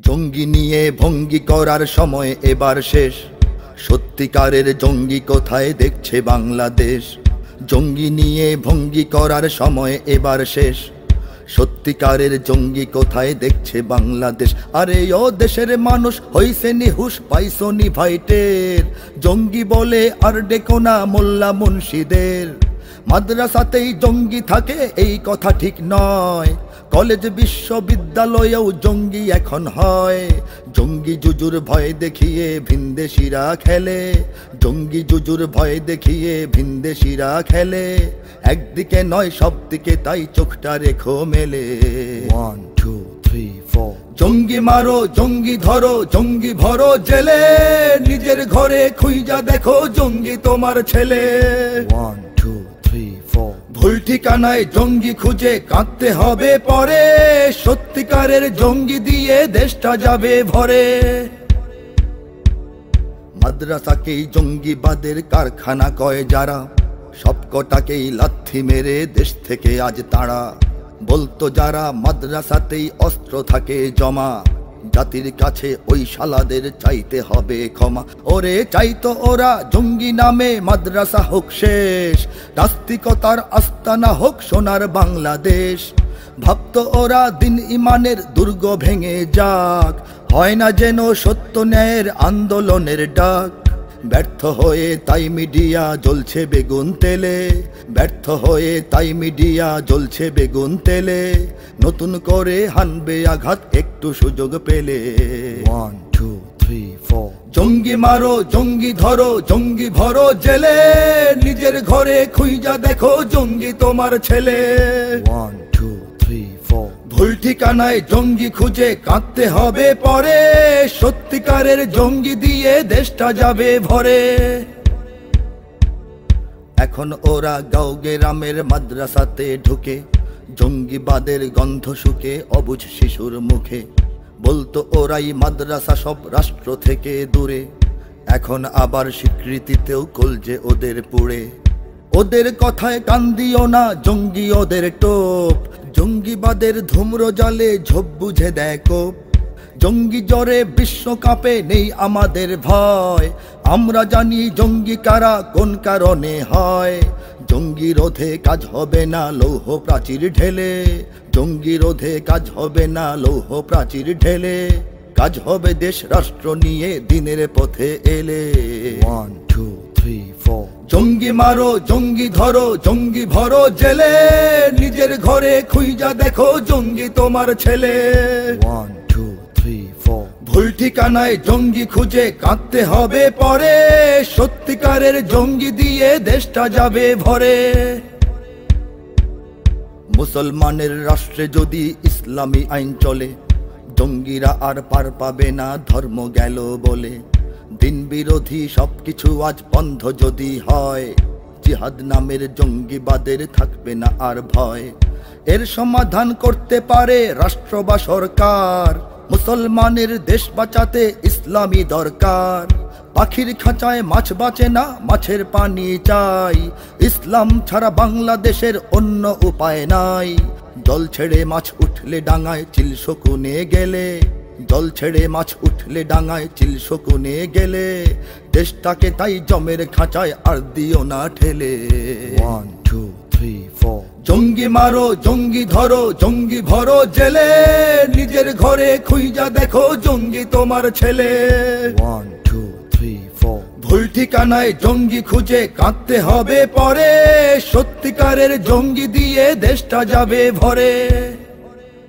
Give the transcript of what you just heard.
জঙ্গি নিয়ে ভঙ্গি করার সময় এবার শেষ। সত্যিকারের জঙ্গি কোথায় দেখছে বাংলাদেশ? জঙ্গি নিয়ে ভঙ্গি করার সময় এবার শেষ। সত্যিকারের জঙ্গি কোথায় দেখছে বাংলাদেশ? আরে, ও দেশের মানুষ হইছে নিহুস পাইসনি ভাইটের জঙ্গি বলে আর ডেকো না মোল্লা মুন্সিদের। মাদ্রাসাতেই জঙ্গি থাকে এই কথা ঠিক নয়। কলেজ বিশ্ববিদ্যালয়েও জঙ্গি এখন হয়। জঙ্গি জুজুর ভয় দেখিয়ে ভিনদেশিরা খেলে। জঙ্গি জুজুর ভয় দেখিয়ে ভিনদেশিরা খেলে। একদিকে নয় সব দিকে তাই চোখটা রেখো মেলে। ওয়ান টু থ্রি ফোর জঙ্গি মারো জঙ্গি ধরো জঙ্গি ভরো জেলে। নিজের ঘরে খুইজা দেখো জঙ্গি তোমার ছেলে। Four. ভুল ঠিকানায় জঙ্গি খুঁজে কাঁদতে হবে পরে। সত্যিকারের জঙ্গি দিয়ে দেশটা যাবে ভরে। মাদ্রাসাকেই জঙ্গিবাদের কারখানা কয় যারা। সবকটাকেই লাথি মেরে দেশ থেকে আজ তারা। বলতো যারা মাদ্রাসাতেই অস্ত্র থাকে জমা। জাতির কাছে ওই শালাদের চাইতে হবে ক্ষমা। ওরে চাইতো ওরা জঙ্গি নামে মাদ্রাসা হোক শেষ, নাস্তিকতার আস্তানা হোক সোনার বাংলাদেশ। ভাবতো ওরা দিন ইমানের দুর্গ ভেঙে যাক, হয় না যেন সত্য ন্যায়ের আন্দোলনের ডাক। ব্যর্থ হয়ে তাই মিডিয়া জ্বলছে বেগুন তেলে ব্যর্থ হয়ে তাই মিডিয়া জ্বলছে বেগুন তেলে নতুন করে হানবে আঘাত একটু সুযোগ পেলে ওয়ান টু থ্রি four. জঙ্গি মারো জঙ্গি ধরো জঙ্গি ভরো জেলে নিজের ঘরে খুইজা দেখো জঙ্গি তোমার ছেলে four. ভুল ঠিকানায় জঙ্গি খুঁজে কাঁদতে হবে পরে। সত্যিকারের জঙ্গি দিয়ে দেশটা যাবে ভরে। এখন ওরা গাঁও গ্রামের মাদ্রাসাতে ঢুকে, জঙ্গিবাদের গন্ধ শুকে অবুঝ শিশুর মুখে। বলতো ওরাই মাদ্রাসা সব রাষ্ট্র থেকে দূরে। এখন আবার স্বীকৃতিতেও কলজে ওদের পুড়ে। ওদের কথায় কান দিও না, জঙ্গি ওদের টোপ। জঙ্গিবাদের ধুম্র জালে ঝোপ বুঝে দেখো। জঙ্গি জ্বরে বিশ্বকাপে নেই আমাদের ভয়। আমরা জানি জঙ্গি কারা, কোন কারণে হয়। জঙ্গি রোধে কাজ হবে না লৌহ প্রাচীর ঢেলে। জঙ্গি রোধে কাজ হবে না লৌহ প্রাচীর ঢেলে। কাজ হবে দেশ রাষ্ট্র নিয়ে দিনের পথে এলে। One, two, three, four. জঙ্গি মারো জঙ্গি ধরো জঙ্গি ভরো জেলে। নিজের ঘরে খুইজা দেখো জঙ্গি তোমার ছেলে। One, two, three, four. ভুল ঠিকানায় জঙ্গি খুঁজে কাঁদতে হবে পরে। সত্যিকারের জঙ্গি দিয়ে দেশটা যাবে ভরে। মুসলমানের রাষ্ট্রে যদি ইসলামী আইন চলে জঙ্গিরা আর পার পাবে না, ধর্ম গেল বলে। দিন বিরোধী সবকিছু আজ বন্ধ যদি হয়, জিহাদ নামের জঙ্গিবাদের থাকবে না আর ভয়। এর সমাধান করতে পারে রাষ্ট্র বা সরকার, মুসলমানের দেশ বাঁচাতে ইসলামী দরকার। পাখির খাঁচায় মাছ বাঁচে না মাছের পানি চাই। ইসলাম ছাড়া বাংলাদেশের অন্য উপায় নাই। জল ছেড়ে মাছ উঠলে ডাঙায় চিল শকুনে গেলে। জল ছেড়ে মাছ উঠলে ডাঙায় চিল শকুনে গেলে। দেশটাকে তাই জমের খাঁচায় আর দিও না ঠেলে. জঙ্গি মারো জঙ্গি ধরো জঙ্গি ভরো জেলে। নিজের ঘরে খুইজা দেখো জঙ্গি তোমার ছেলে. ভুল ঠিকানায় জঙ্গি খুঁজে কাঁদতে হবে পরে। সত্যিকারের জঙ্গি দিয়ে দেশটা যাবে ভরে।